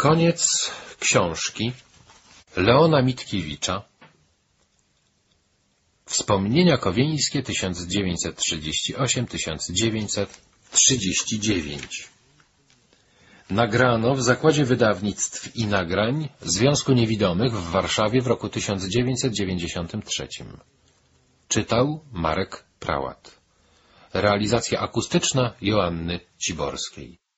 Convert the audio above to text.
Koniec książki Leona Mitkiewicza Wspomnienia Kowieńskie 1938-1939 Nagrano w Zakładzie Wydawnictw i Nagrań Związku Niewidomych w Warszawie w roku 1993. Czytał Marek Prałat. Realizacja akustyczna Joanny Ciborskiej